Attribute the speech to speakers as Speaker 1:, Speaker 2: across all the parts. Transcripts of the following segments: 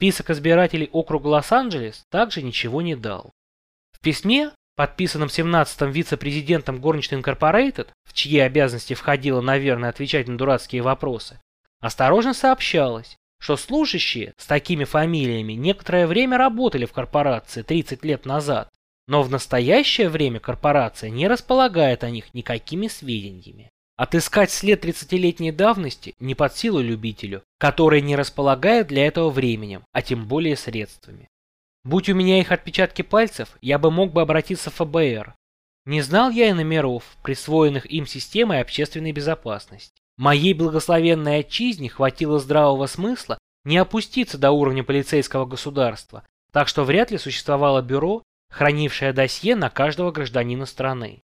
Speaker 1: Список избирателей округа Лос-Анджелес также ничего не дал. В письме, подписанном 17-м вице-президентом Горничной Инкорпорейтед, в чьи обязанности входило, наверное, отвечать на дурацкие вопросы, осторожно сообщалось, что служащие с такими фамилиями некоторое время работали в корпорации 30 лет назад, но в настоящее время корпорация не располагает о них никакими сведениями. Отыскать след 30-летней давности не под силу любителю, который не располагает для этого временем, а тем более средствами. Будь у меня их отпечатки пальцев, я бы мог бы обратиться в ФБР. Не знал я и номеров, присвоенных им системой общественной безопасности. Моей благословенной отчизне хватило здравого смысла не опуститься до уровня полицейского государства, так что вряд ли существовало бюро, хранившее досье на каждого гражданина страны.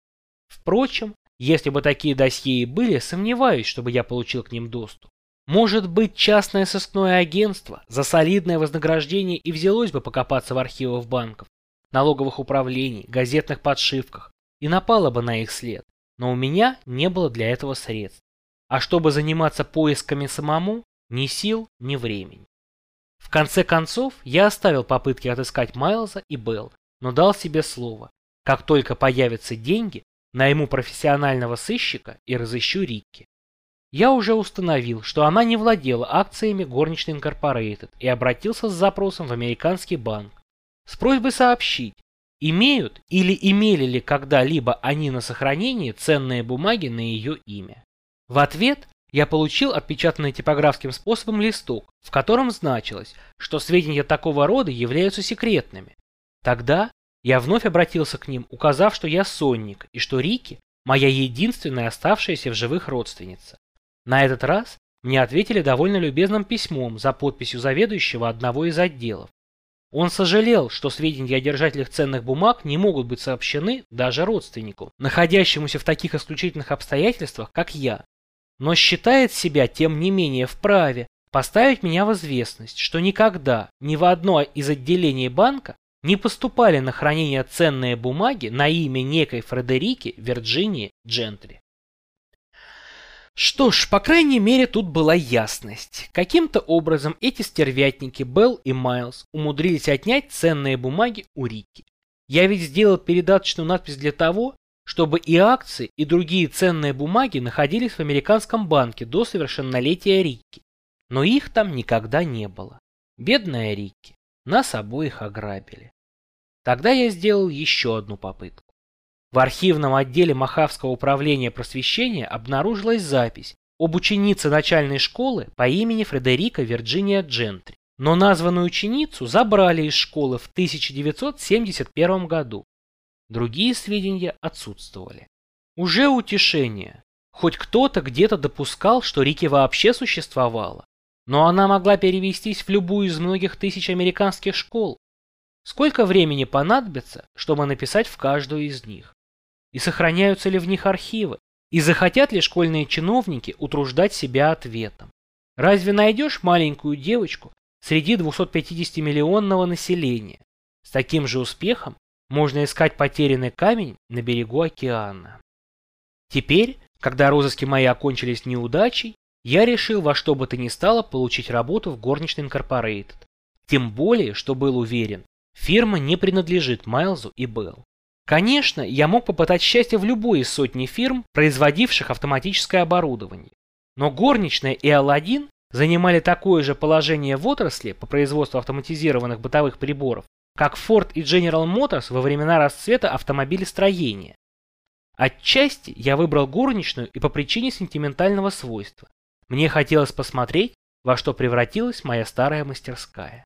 Speaker 1: Впрочем, если бы такие досье и были, сомневаюсь, чтобы я получил к ним доступ. Может быть, частное сыскное агентство за солидное вознаграждение и взялось бы покопаться в архивах банков, налоговых управлений, газетных подшивках и напало бы на их след, но у меня не было для этого средств. А чтобы заниматься поисками самому, ни сил, ни времени. В конце концов, я оставил попытки отыскать Майлза и Белл, но дал себе слово. Как только появятся деньги, Найму профессионального сыщика и разыщу Рикки. Я уже установил, что она не владела акциями горничной Инкорпорейтед и обратился с запросом в американский банк с просьбой сообщить, имеют или имели ли когда-либо они на сохранении ценные бумаги на ее имя. В ответ я получил отпечатанный типографским способом листок, в котором значилось, что сведения такого рода являются секретными. Тогда я вновь обратился к ним, указав, что я сонник, и что Рики – моя единственная оставшаяся в живых родственница. На этот раз мне ответили довольно любезным письмом за подписью заведующего одного из отделов. Он сожалел, что сведения о держателях ценных бумаг не могут быть сообщены даже родственнику, находящемуся в таких исключительных обстоятельствах, как я, но считает себя, тем не менее, вправе поставить меня в известность, что никогда ни в одно из отделений банка не поступали на хранение ценные бумаги на имя некой Фредерики Вирджинии Джентри. Что ж, по крайней мере, тут была ясность. Каким-то образом эти стервятники Белл и Майлз умудрились отнять ценные бумаги у Рики. Я ведь сделал передаточную надпись для того, чтобы и акции, и другие ценные бумаги находились в американском банке до совершеннолетия Рикки. Но их там никогда не было. Бедная Рикки. Нас обоих ограбили. Тогда я сделал еще одну попытку. В архивном отделе Махавского управления просвещения обнаружилась запись об ученице начальной школы по имени Фредерика Вирджиния Джентри. Но названную ученицу забрали из школы в 1971 году. Другие сведения отсутствовали. Уже утешение. Хоть кто-то где-то допускал, что Рики вообще существовала. Но она могла перевестись в любую из многих тысяч американских школ, Сколько времени понадобится, чтобы написать в каждую из них? И сохраняются ли в них архивы? И захотят ли школьные чиновники утруждать себя ответом? Разве найдешь маленькую девочку среди 250-миллионного населения? С таким же успехом можно искать потерянный камень на берегу океана. Теперь, когда розыски мои окончились неудачей, я решил во что бы то ни стало получить работу в горничной Инкорпорейтед. Тем более, что был уверен, Фирма не принадлежит Майлзу и Белл. Конечно, я мог попытать счастье в любой из сотни фирм, производивших автоматическое оборудование. Но горничная и Алладин занимали такое же положение в отрасли по производству автоматизированных бытовых приборов, как Ford и General Motors во времена расцвета автомобилестроения. Отчасти я выбрал горничную и по причине сентиментального свойства. Мне хотелось посмотреть, во что превратилась моя старая мастерская.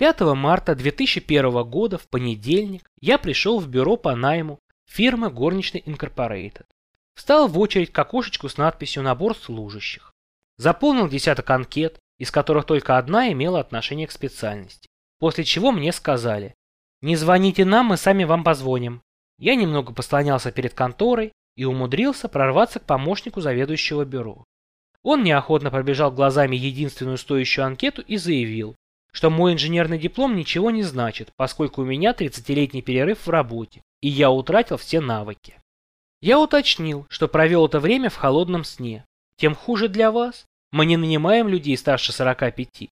Speaker 1: 5 марта 2001 года в понедельник я пришел в бюро по найму фирмы Горничной Инкорпорейтед. Встал в очередь к окошечку с надписью «Набор служащих». Заполнил десяток анкет, из которых только одна имела отношение к специальности. После чего мне сказали «Не звоните нам, мы сами вам позвоним». Я немного послонялся перед конторой и умудрился прорваться к помощнику заведующего бюро. Он неохотно пробежал глазами единственную стоящую анкету и заявил, что мой инженерный диплом ничего не значит, поскольку у меня 30-летний перерыв в работе, и я утратил все навыки. Я уточнил, что провел это время в холодном сне. Тем хуже для вас. Мы не нанимаем людей старше 45.